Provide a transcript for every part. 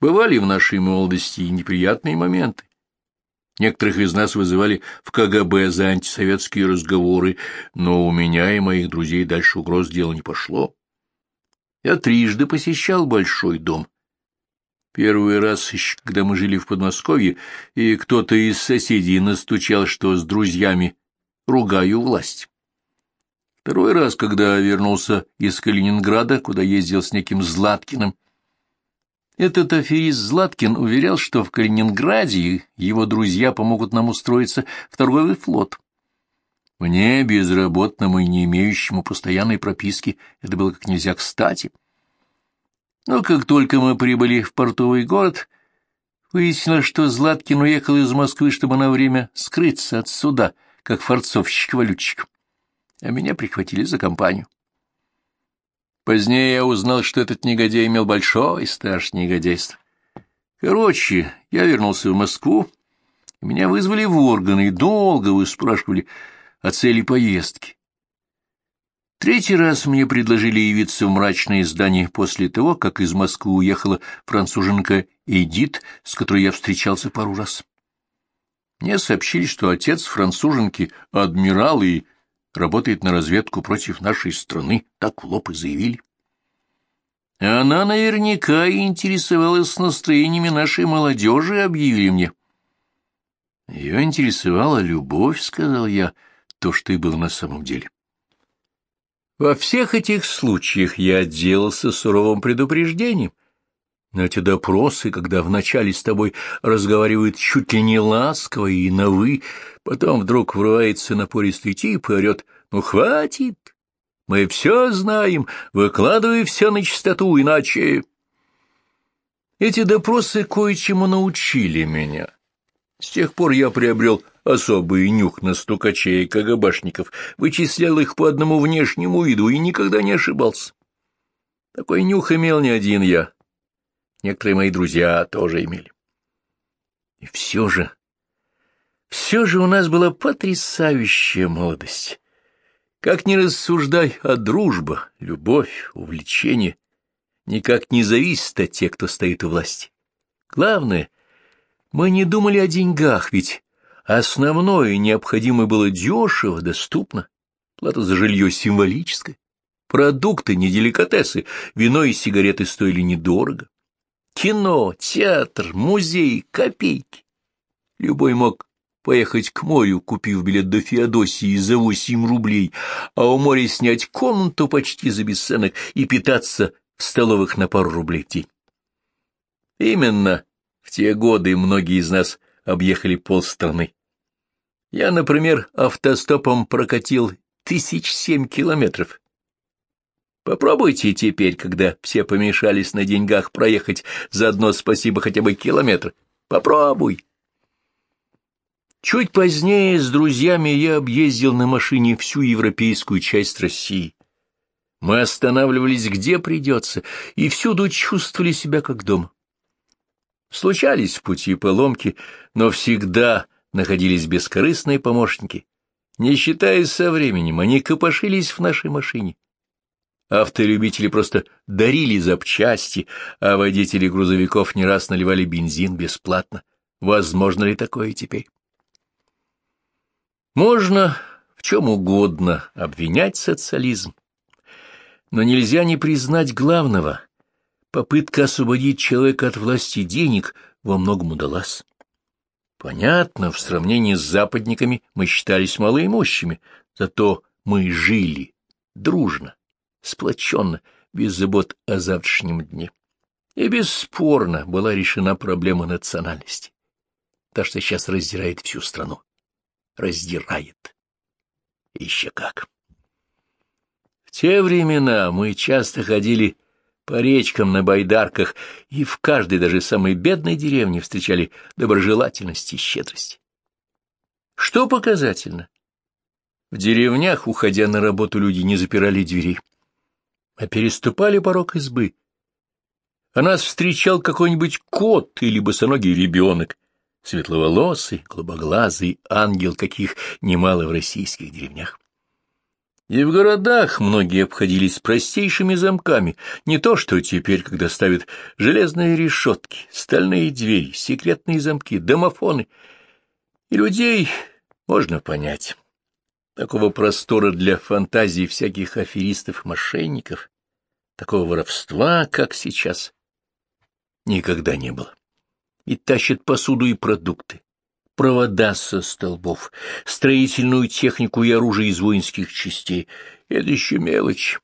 Бывали в нашей молодости и неприятные моменты. Некоторых из нас вызывали в КГБ за антисоветские разговоры, но у меня и моих друзей дальше угроз дело не пошло. Я трижды посещал большой дом. Первый раз, еще когда мы жили в Подмосковье, и кто-то из соседей настучал, что с друзьями ругаю власть. Второй раз, когда вернулся из Калининграда, куда ездил с неким Златкиным, этот аферист Златкин уверял, что в Калининграде его друзья помогут нам устроиться в торговый флот. Мне, безработному и не имеющему постоянной прописки, это было как нельзя кстати. Но как только мы прибыли в портовый город, выяснилось, что Златкин уехал из Москвы, чтобы на время скрыться от суда, как форцовщик-валютчик. А меня прихватили за компанию. Позднее я узнал, что этот негодяй имел большой стаж негодяйства. Короче, я вернулся в Москву, и меня вызвали в органы и долго выспрашивали о цели поездки. Третий раз мне предложили явиться в мрачное здание после того, как из Москвы уехала француженка Эдит, с которой я встречался пару раз. Мне сообщили, что отец француженки — адмирал и работает на разведку против нашей страны, так в лоб и заявили. Она наверняка интересовалась настроениями нашей молодежи, объявили мне. Ее интересовала любовь, сказал я, то, что и было на самом деле. Во всех этих случаях я отделался суровым предупреждением, но эти допросы, когда вначале с тобой разговаривают чуть ли не ласково и на «вы», потом вдруг врывается напористый тип и орет «Ну, хватит! Мы все знаем, выкладывай все на чистоту, иначе...» Эти допросы кое-чему научили меня. С тех пор я приобрел особый нюх на стукачей и кагабашников, вычислял их по одному внешнему виду и никогда не ошибался. Такой нюх имел не один я. Некоторые мои друзья тоже имели. И все же, все же у нас была потрясающая молодость. Как ни рассуждай, а дружба, любовь, увлечение никак не зависит от тех, кто стоит у власти. Главное, мы не думали о деньгах, ведь основное необходимое было дешево, доступно. Плата за жилье символическая. Продукты, не деликатесы, вино и сигареты стоили недорого. Кино, театр, музей, копейки. Любой мог поехать к морю, купив билет до Феодосии за восемь рублей, а у моря снять комнату почти за бесценок и питаться в столовых на пару рублей в день. Именно в те годы многие из нас объехали полстраны. Я, например, автостопом прокатил тысяч семь километров, Попробуйте теперь, когда все помешались на деньгах, проехать заодно спасибо хотя бы километр. Попробуй. Чуть позднее с друзьями я объездил на машине всю европейскую часть России. Мы останавливались где придется, и всюду чувствовали себя как дома. Случались в пути поломки, но всегда находились бескорыстные помощники. Не считаясь со временем, они копошились в нашей машине Автолюбители просто дарили запчасти, а водители грузовиков не раз наливали бензин бесплатно. Возможно ли такое теперь? Можно в чем угодно обвинять социализм, но нельзя не признать главного. Попытка освободить человека от власти денег во многом удалась. Понятно, в сравнении с западниками мы считались малоимущими, зато мы жили дружно сплоченно, без забот о завтрашнем дне. И бесспорно была решена проблема национальности. Та, что сейчас раздирает всю страну. Раздирает. Еще как. В те времена мы часто ходили по речкам на байдарках, и в каждой, даже самой бедной деревне встречали доброжелательность и щедрость. Что показательно? В деревнях, уходя на работу, люди не запирали дверей а переступали порог избы. А нас встречал какой-нибудь кот или босоногий ребенок, светловолосый, голубоглазый ангел, каких немало в российских деревнях. И в городах многие обходились простейшими замками, не то что теперь, когда ставят железные решетки, стальные двери, секретные замки, домофоны. И людей можно понять. Такого простора для фантазий всяких аферистов и мошенников, такого воровства, как сейчас, никогда не было. И тащат посуду и продукты, провода со столбов, строительную технику и оружие из воинских частей. Это еще мелочь.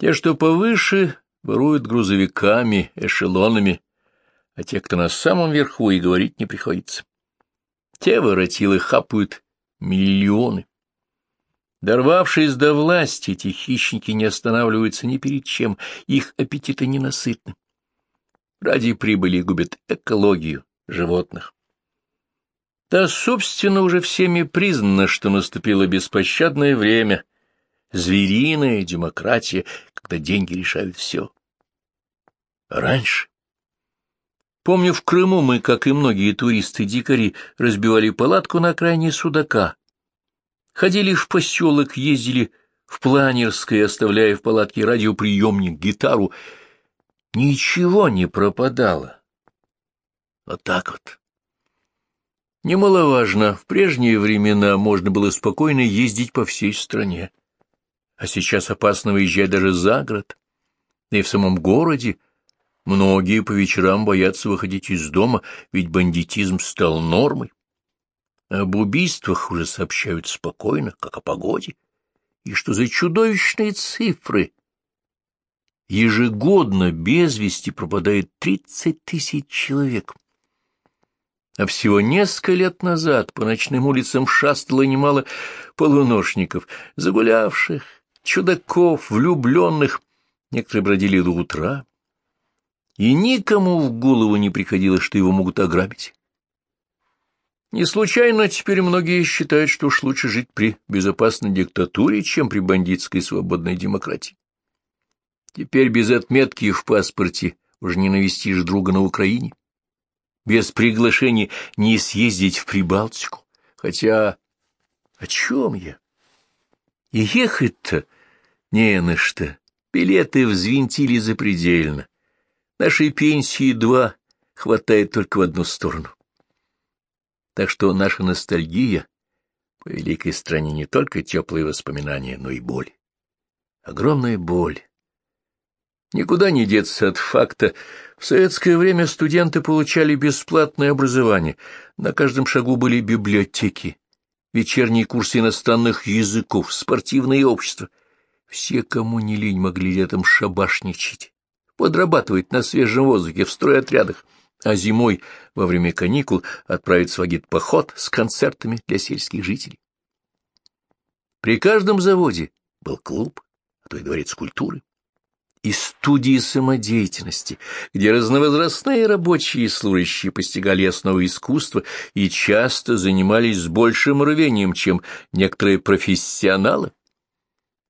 Те, что повыше, воруют грузовиками, эшелонами, а те, кто на самом верху, и говорить не приходится. Те воротилы хапают миллионы. Дорвавшись до власти, эти хищники не останавливаются ни перед чем, их аппетиты ненасытны. Ради прибыли губят экологию животных. Да, собственно, уже всеми признано, что наступило беспощадное время, звериная демократия, когда деньги решают все. раньше... Помню, в Крыму мы, как и многие туристы-дикари, разбивали палатку на окраине Судака. Ходили в поселок, ездили в планерское, оставляя в палатке радиоприемник, гитару. Ничего не пропадало. Вот так вот. Немаловажно, в прежние времена можно было спокойно ездить по всей стране. А сейчас опасно выезжать даже за город. И в самом городе многие по вечерам боятся выходить из дома, ведь бандитизм стал нормой. Об убийствах уже сообщают спокойно, как о погоде. И что за чудовищные цифры! Ежегодно без вести пропадает тридцать тысяч человек. А всего несколько лет назад по ночным улицам шастало немало полуношников, загулявших, чудаков, влюбленных. Некоторые бродили до утра, и никому в голову не приходило, что его могут ограбить. Не случайно теперь многие считают, что уж лучше жить при безопасной диктатуре, чем при бандитской свободной демократии. Теперь без отметки в паспорте уже не навестишь друга на Украине без приглашения не съездить в Прибалтику. Хотя о чем я? И ехать-то не на что. Билеты взвинтили запредельно. Нашей пенсии два хватает только в одну сторону. Так что наша ностальгия по великой стране не только теплые воспоминания, но и боль. Огромная боль Никуда не деться от факта. В советское время студенты получали бесплатное образование. На каждом шагу были библиотеки, вечерние курсы иностранных языков, спортивные общества. Все, кому не лень, могли летом шабашничать, подрабатывать на свежем воздухе в стройотрядах, а зимой, во время каникул, отправиться в агитпоход с концертами для сельских жителей. При каждом заводе был клуб, а то и дворец культуры и студии самодеятельности, где разновозрастные рабочие и служащие постигали основы искусства и часто занимались с большим рвением, чем некоторые профессионалы.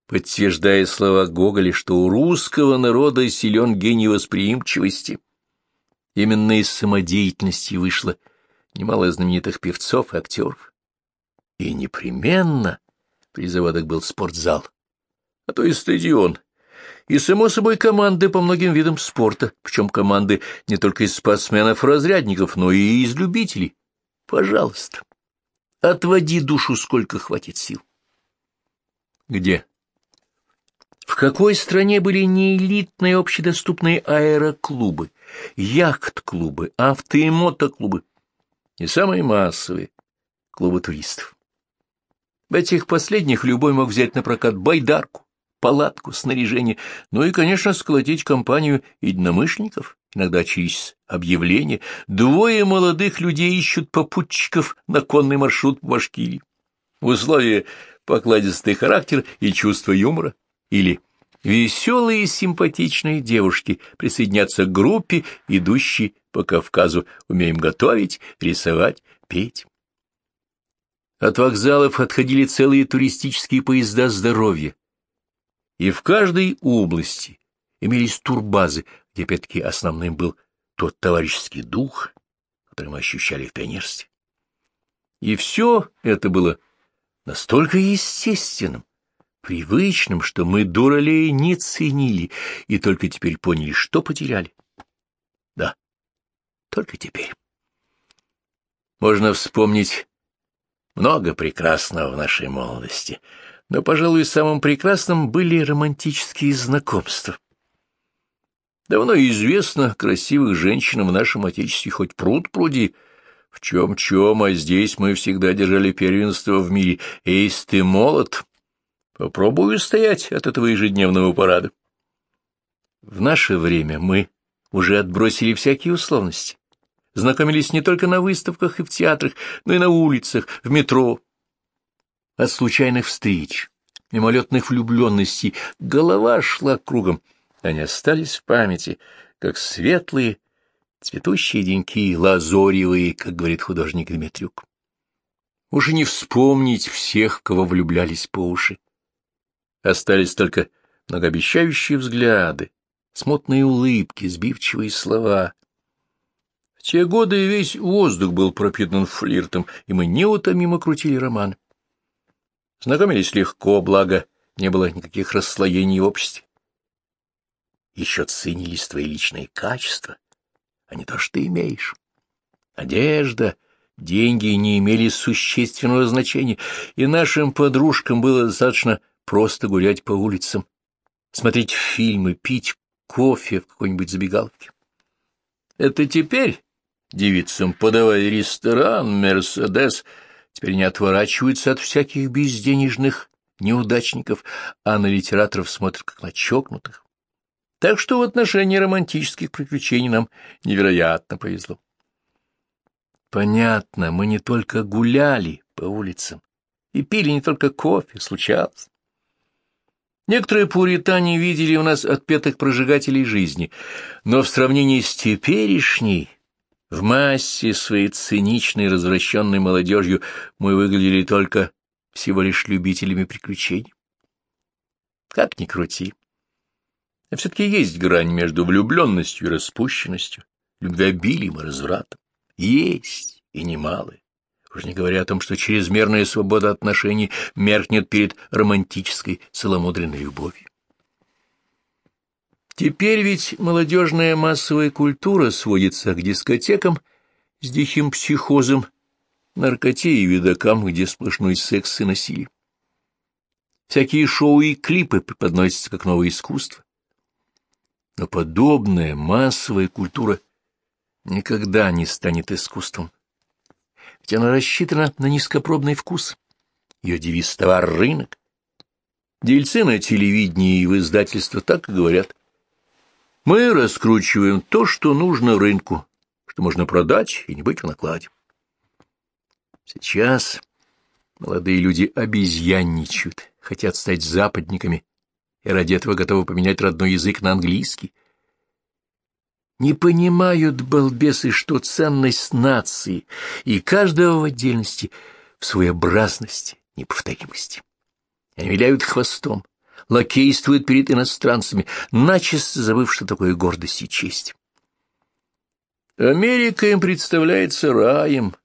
Подтверждая слова Гоголя, что у русского народа силен гений восприимчивости, именно из самодеятельности вышло немало знаменитых певцов и актеров. И непременно при заводах был спортзал, а то и стадион, и, само собой, команды по многим видам спорта, причем команды не только из спортсменов-разрядников, но и из любителей. Пожалуйста, отводи душу, сколько хватит сил. Где? В какой стране были не элитные общедоступные аэроклубы, яхт-клубы, авто- и мотоклубы, и самые массовые клубы туристов? В этих последних любой мог взять на прокат байдарку, палатку, снаряжение, ну и, конечно, сколотить компанию единомышленников, иногда через объявление. Двое молодых людей ищут попутчиков на конный маршрут в Башкирии. В условии покладистый характер и чувство юмора. Или веселые и симпатичные девушки присоединятся к группе, идущей по Кавказу, умеем готовить, рисовать, петь. От вокзалов отходили целые туристические поезда здоровья, и в каждой области имелись турбазы, где опять-таки основным был тот товарищеский дух, который мы ощущали в пионерстве. И все это было настолько естественным, привычным, что мы дуралей не ценили и только теперь поняли, что потеряли. Да, только теперь. Можно вспомнить много прекрасного в нашей молодости, но, пожалуй, самым прекрасным были романтические знакомства. Давно известно, красивых женщин в нашем Отечестве хоть пруд пруди, в чем-чем, а здесь мы всегда держали первенство в мире. Если ты молод, попробую стоять от этого ежедневного парада. В наше время мы уже отбросили всякие условности знакомились не только на выставках и в театрах, но и на улицах, в метро. От случайных встреч, мимолетных влюбленностей голова шла кругом. Они остались в памяти, как светлые, цветущие деньки, лазоревые, как говорит художник Дмитрюк. Уже не вспомнить всех, кого влюблялись по уши. Остались только многообещающие взгляды, смутные улыбки, сбивчивые слова — те годы весь воздух был пропитан флиртом, и мы неутомимо крутили роман. Знакомились легко, благо не было никаких расслоений в обществе. Еще ценились твои личные качества, а не то, что ты имеешь. Одежда, деньги не имели существенного значения, и нашим подружкам было достаточно просто гулять по улицам, смотреть фильмы, пить кофе в какой-нибудь забегаловке. Это теперь девицам, подавая ресторан, Мерседес, теперь не отворачиваются от всяких безденежных неудачников, а на литераторов смотрят как на чокнутых. Так что в отношении романтических приключений нам невероятно повезло. Понятно, мы не только гуляли по улицам и пили не только кофе, случалось. Некоторые пуритане видели у нас отпетых прожигателей жизни, но в сравнении с теперешней в массе своей циничной, развращенной молодежью мы выглядели только всего лишь любителями приключений. Как ни крути. А все-таки есть грань между влюбленностью и распущенностью, любвеобилием и развратом. Есть, и немалые. Уж не говоря о том, что чрезмерная свобода отношений меркнет перед романтической целомудренной любовью. Теперь ведь молодежная массовая культура сводится к дискотекам с диким психозом, наркоте и видокам, где сплошной секс и насилие. Всякие шоу и клипы преподносятся как новое искусство. Но подобная массовая культура никогда не станет искусством. Ведь она рассчитана на низкопробный вкус. Ее девиз — товар-рынок. Дельцы на телевидении и в издательстве так и говорят — мы раскручиваем то, что нужно рынку, что можно продать и не быть в накладе. Сейчас молодые люди обезьянничают, хотят стать западниками и ради этого готовы поменять родной язык на английский. Не понимают балбесы, что ценность нации и каждого в отдельности в своеобразности, неповторимости. Они виляют хвостом, лакействует перед иностранцами, начисто забыв, что такое гордость и честь. Америка им представляется раем,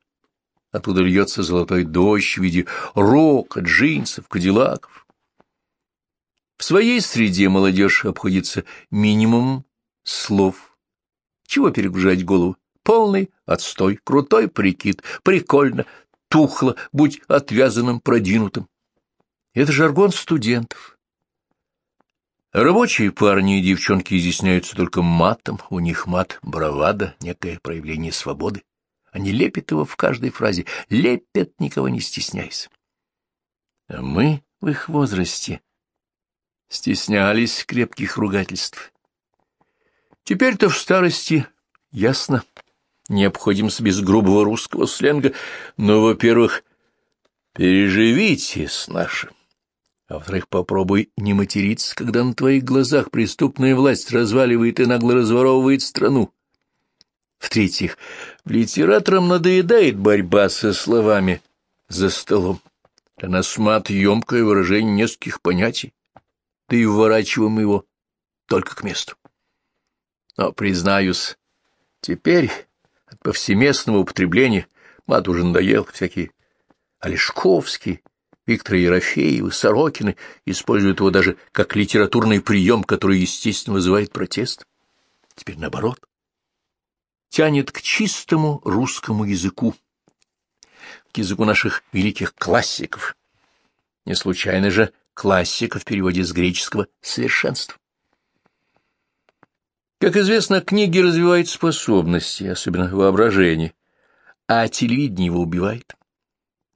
оттуда льется золотой дождь в виде рока, джинсов, кадиллаков. В своей среде молодежь обходится минимум слов. Чего перегружать голову? Полный отстой, крутой прикид, прикольно, тухло, будь отвязанным, продвинутым. Это жаргон студентов, Рабочие парни и девчонки изъясняются только матом, у них мат — бравада, некое проявление свободы. Они лепят его в каждой фразе, лепят, никого не стесняясь. А мы в их возрасте стеснялись крепких ругательств. Теперь-то в старости, ясно, не обходимся без грубого русского сленга, но, во-первых, переживите с нашим. А во-вторых, попробуй не материться, когда на твоих глазах преступная власть разваливает и нагло разворовывает страну. В-третьих, литераторам надоедает борьба со словами за столом. Для нас мат — емкое выражение нескольких понятий, да и вворачиваем его только к месту. Но, признаюсь, теперь от повсеместного употребления мат уже надоел, всякие Олешковский, Виктора Ерофеева, Сорокины используют его даже как литературный прием, который, естественно, вызывает протест. Теперь наоборот. Тянет к чистому русскому языку, к языку наших великих классиков. Не случайно же классика в переводе с греческого «совершенство». Как известно, книги развивают способности, особенно воображение, а телевидение его убивает.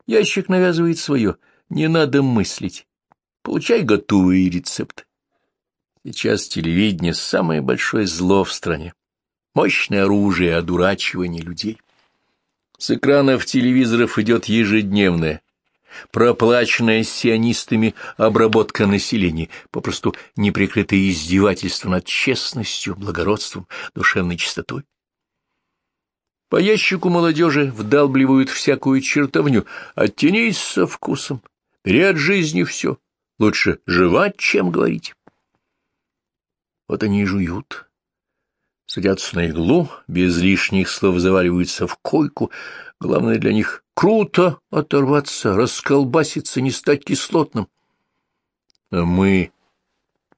Ящик навязывает свое, не надо мыслить. Получай готовые рецепты. Сейчас телевидение — самое большое зло в стране. Мощное оружие одурачивания людей. С экранов телевизоров идет ежедневная, проплаченная сионистами обработка населения, попросту неприкрытое издевательство над честностью, благородством, душевной чистотой. По ящику молодежи вдалбливают всякую чертовню, оттянись со вкусом, бери от жизни все, лучше жевать, чем говорить. Вот они и жуют, садятся на иглу, без лишних слов заваливаются в койку. Главное для них — круто оторваться, расколбаситься, не стать кислотным. А мы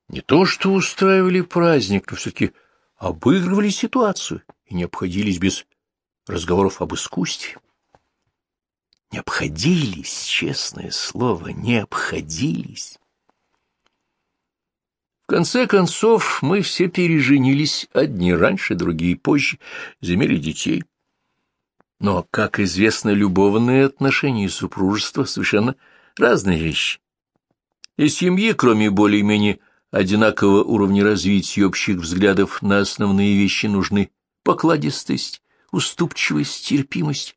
не то что устраивали праздник, но все-таки обыгрывали ситуацию и не обходились без разговоров об искусстве. Не обходились, честное слово, не обходились. В конце концов, мы все переженились, одни раньше, другие позже, замели детей. Но, как известно, любовные отношения и супружество — совершенно разные вещи. И семье, кроме более-менее одинакового уровня развития общих взглядов на основные вещи, нужны покладистость, уступчивость, терпимость.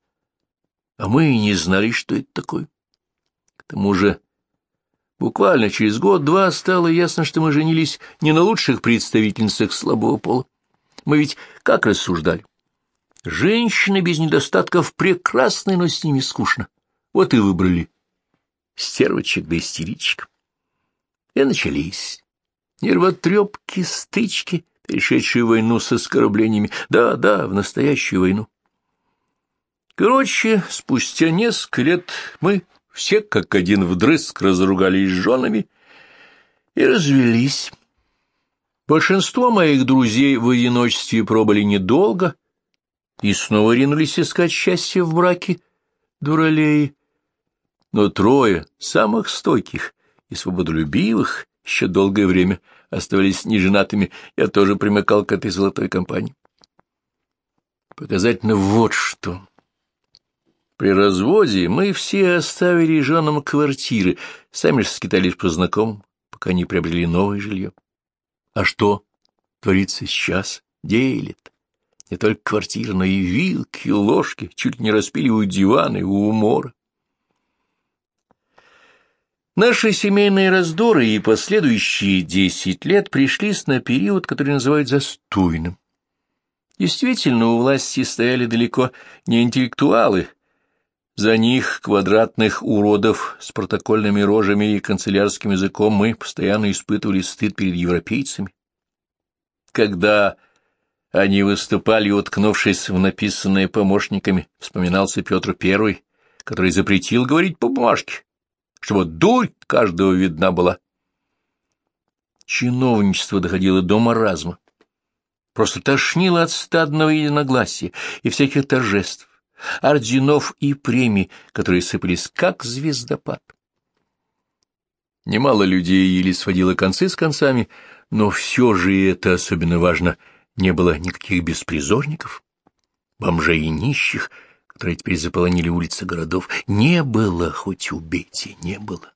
А мы и не знали, что это такое. К тому же Буквально через год-два стало ясно, что мы женились не на лучших представительницах слабого пола. Мы ведь как рассуждали? Женщины без недостатков прекрасны, но с ними скучно. Вот и выбрали стервочек да истеричек. И начались нервотрепки, стычки, перешедшие войну с оскорблениями. Да, да, в настоящую войну. Короче, спустя несколько лет мы все как один вдрызг разругались с женами и развелись. Большинство моих друзей в одиночестве пробыли недолго и снова ринулись искать счастье в браке дуралеи. Но трое самых стойких и свободолюбивых еще долгое время оставались неженатыми, я тоже примыкал к этой золотой компании. Показательно вот что. При разводе мы все оставили женам квартиры, сами же скитались по знакомым, пока не приобрели новое жилье. А что творится сейчас? Делит. Не только квартира, но и вилки, ложки, чуть ли не распиливают диваны у умора. Наши семейные раздоры и последующие десять лет пришлись на период, который называют застойным. Действительно, у власти стояли далеко не интеллектуалы, за них, квадратных уродов с протокольными рожами и канцелярским языком, мы постоянно испытывали стыд перед европейцами. Когда они выступали, уткнувшись в написанное помощниками, вспоминался Петр Первый, который запретил говорить по бумажке, чтобы дурь каждого видна была. Чиновничество доходило до маразма. Просто тошнило от стадного единогласия и всяких торжеств орденов и премий, которые сыпались как звездопад. Немало людей еле сводило концы с концами, но все же, это особенно важно, не было никаких беспризорников, бомжей и нищих, которые теперь заполонили улицы городов. Не было, хоть убейте, не было.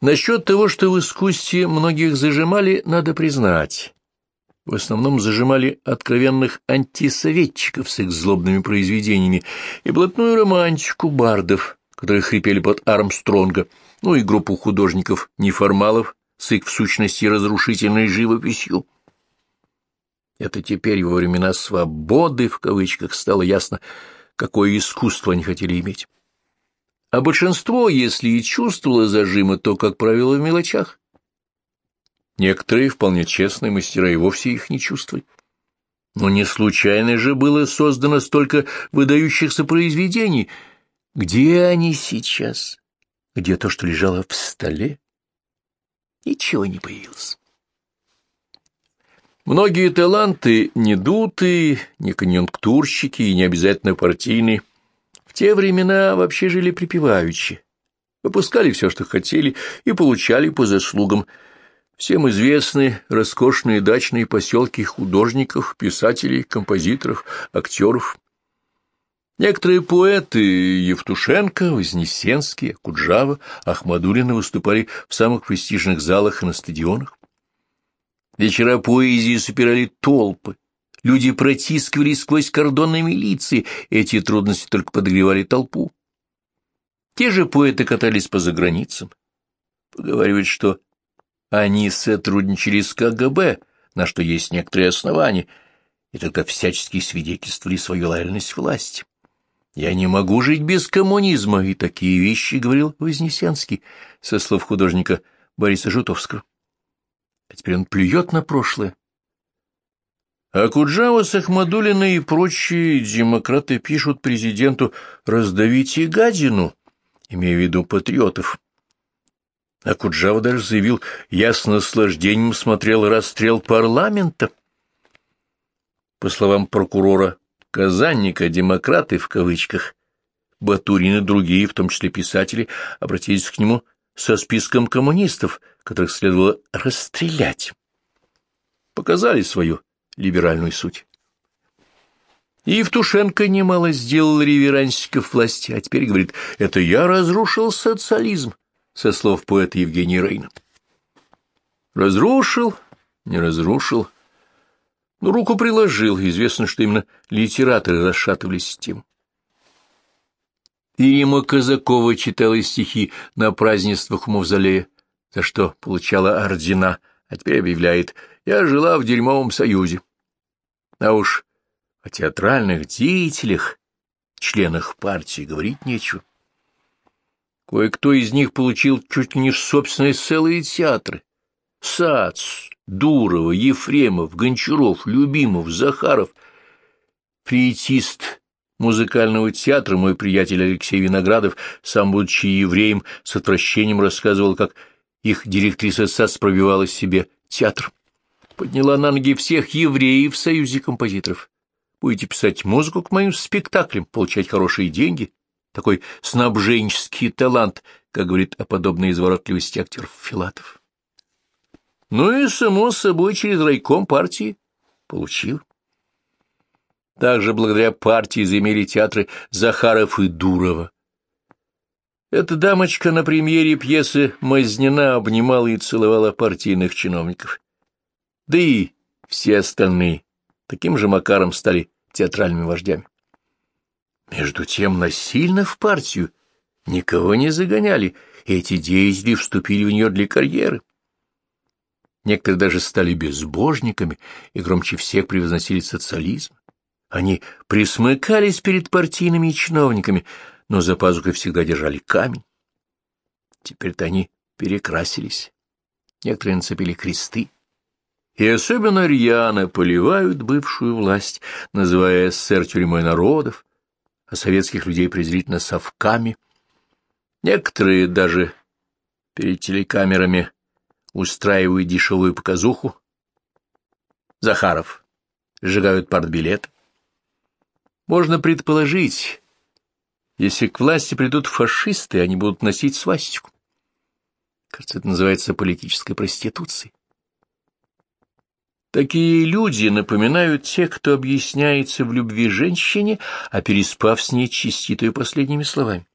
Насчет того, что в искусстве многих зажимали, надо признать в основном зажимали откровенных антисоветчиков с их злобными произведениями и блатную романтику бардов, которые хрипели под Армстронга, ну и группу художников-неформалов с их в сущности разрушительной живописью. Это теперь во времена «свободы» в кавычках стало ясно, какое искусство они хотели иметь. А большинство, если и чувствовало зажимы, то, как правило, в мелочах. Некоторые, вполне честные мастера, и вовсе их не чувствовали. Но не случайно же было создано столько выдающихся произведений, Где они сейчас? Где то, что лежало в столе? Ничего не появилось. Многие таланты не дутые, не конъюнктурщики и не обязательно партийные. В те времена вообще жили припеваючи. Выпускали все, что хотели, и получали по заслугам. Всем известны роскошные дачные поселки художников, писателей, композиторов, актеров. Некоторые поэты Евтушенко, Вознесенский, Куджава, Ахмадулина выступали в самых престижных залах и на стадионах. Вечера поэзии собирали толпы. Люди протискивались сквозь кордонные милиции, эти трудности только подогревали толпу. Те же поэты катались по заграницам. Поговаривают, что они сотрудничали с КГБ, на что есть некоторые основания, и тогда всячески свидетельствовали свою лояльность власти. «Я не могу жить без коммунизма», и такие вещи говорил Вознесенский, со слов художника Бориса Жутовского. А теперь он плюет на прошлое. А Куджава, Сахмадулина и прочие демократы пишут президенту «раздавите гадину», имея в виду патриотов. А Куджава даже заявил, я с наслаждением смотрел расстрел парламента. По словам прокурора Казанника, демократы в кавычках, Батурин и другие, в том числе писатели, обратились к нему со списком коммунистов, которых следовало расстрелять. Показали свою либеральную суть. Евтушенко немало сделал реверансиков власти, а теперь говорит, это я разрушил социализм, со слов поэта Евгения Рейна. Разрушил, не разрушил, но руку приложил, известно, что именно литераторы расшатывались систему. Ирима Казакова читала стихи на празднествах у Мавзолея, за что получала ордена, а теперь объявляет «Я жила в дерьмовом союзе». А уж о театральных деятелях, членах партии, говорить нечего. Кое-кто из них получил чуть ли не собственные целые театры. Сац, Дурова, Ефремов, Гончаров, Любимов, Захаров. Флейтист музыкального театра, мой приятель Алексей Виноградов, сам будучи евреем, с отвращением рассказывал, как их директриса САЦ пробивала себе театр. Подняла на ноги всех евреев в Союзе композиторов. Будете писать музыку к моим спектаклям, получать хорошие деньги. Такой снабженческий талант, как говорит о подобной изворотливости актеров Филатов. Ну и, само собой, через райком партии получил. Также благодаря партии заимели театры Захаров и Дурова. Эта дамочка на премьере пьесы Мазнина обнимала и целовала партийных чиновников. Да и все остальные таким же макаром стали театральными вождями. Между тем насильно в партию никого не загоняли, и эти деятели вступили в нее для карьеры. Некоторые даже стали безбожниками и громче всех превозносили социализм. Они присмыкались перед партийными чиновниками, но за пазухой всегда держали камень. Теперь-то они перекрасились. Некоторые нацепили кресты и особенно рьяно поливают бывшую власть, называя СССР тюрьмой народов, а советских людей презрительно совками. Некоторые даже перед телекамерами устраивают дешевую показуху. Захаров сжигают партбилет. Можно предположить, если к власти придут фашисты, они будут носить свастику. Кажется, это называется политической проституцией. Такие люди напоминают тех, кто объясняется в любви женщине, а переспав с ней чиститою последними словами.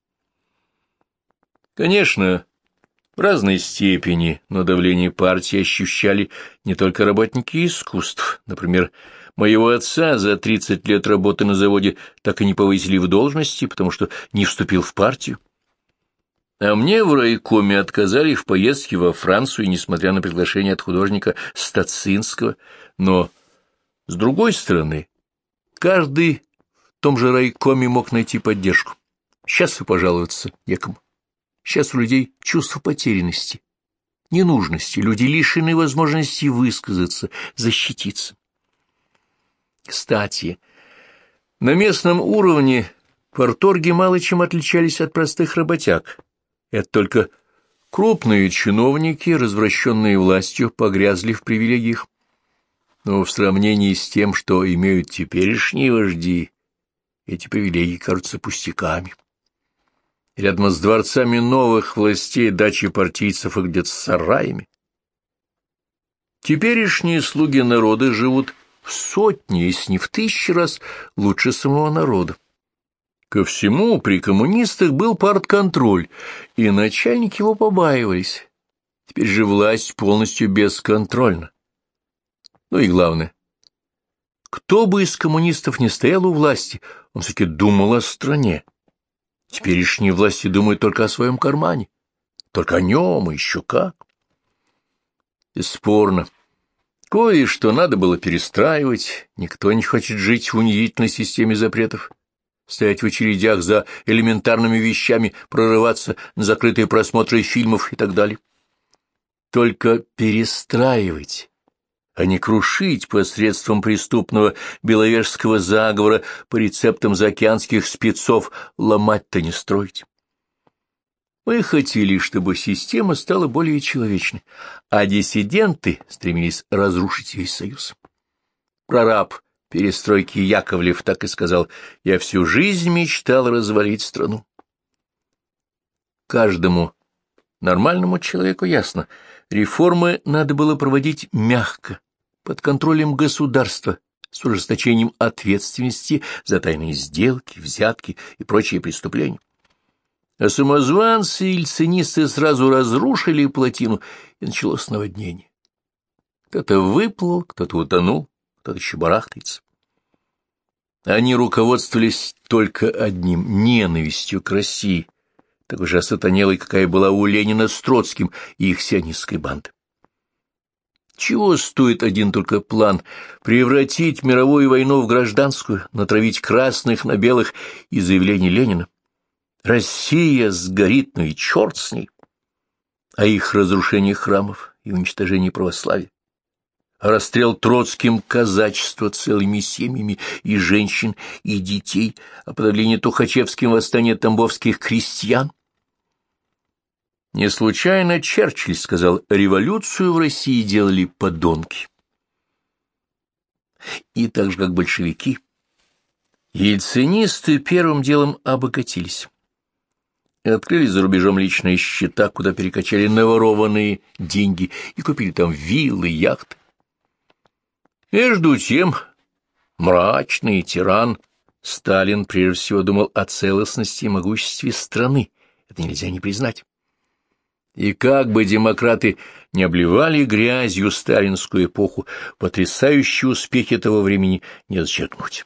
Конечно, в разной степени, но давление партии ощущали не только работники искусств. Например, моего отца за 30 лет работы на заводе так и не повысили в должности, потому что не вступил в партию. А мне в райкоме отказали в поездке во Францию, несмотря на приглашение от художника Стацинского. Но, с другой стороны, каждый в том же райкоме мог найти поддержку. Сейчас и пожаловаться некому. Сейчас у людей чувство потерянности, ненужности, люди лишены возможности высказаться, защититься. Кстати, на местном уровне Порторги мало чем отличались от простых работяг. Это только крупные чиновники, развращенные властью, погрязли в привилегиях. Но в сравнении с тем, что имеют теперешние вожди, эти привилегии кажутся пустяками. Рядом с дворцами новых властей дачи партийцев и где-то с сараями. Теперешние слуги народа живут в сотни, если не в тысячи раз лучше самого народа. Ко всему, при коммунистах был партконтроль, и начальники его побаивались. Теперь же власть полностью бесконтрольна. Ну и главное, кто бы из коммунистов не стоял у власти, он все-таки думал о стране. Теперешние власти думают только о своем кармане, только о нем и еще как. Бесспорно, кое-что надо было перестраивать, никто не хочет жить в унизительной системе запретов. Стоять в очередях за элементарными вещами, прорываться на закрытые просмотры фильмов и так далее. Только перестраивать, а не крушить посредством преступного беловежского заговора по рецептам заокеанских спецов, ломать-то не строить. Мы хотели, чтобы система стала более человечной, а диссиденты стремились разрушить весь союз. Прораб перестройки Яковлев так и сказал, «Я всю жизнь мечтал развалить страну». Каждому нормальному человеку ясно, реформы надо было проводить мягко, под контролем государства, с ужесточением ответственности за тайные сделки, взятки и прочие преступления. А самозванцы и ильцинисты сразу разрушили плотину, и началось наводнение. Кто-то выплыл, кто-то утонул, кто-то еще барахтается. Они руководствовались только одним — ненавистью к России, такой же осатанелой, какая была у Ленина с Троцким и их сионистской банды. Чего стоит один только план превратить мировую войну в гражданскую, натравить красных на белых и заявление Ленина? Россия сгорит, ну и черт с ней. А их разрушение храмов и уничтожение православия расстрел Троцким казачества целыми семьями и женщин, и детей, а подавление Тухачевским восстания тамбовских крестьян. Не случайно Черчилль сказал, революцию в России делали подонки. И так же, как большевики, ельцинисты первым делом обогатились. Открыли за рубежом личные счета, куда перекачали наворованные деньги и купили там виллы, яхты. Между тем, мрачный тиран Сталин прежде всего думал о целостности и могуществе страны. Это нельзя не признать. И как бы демократы не обливали грязью сталинскую эпоху, потрясающие успехи того времени не зачеркнуть.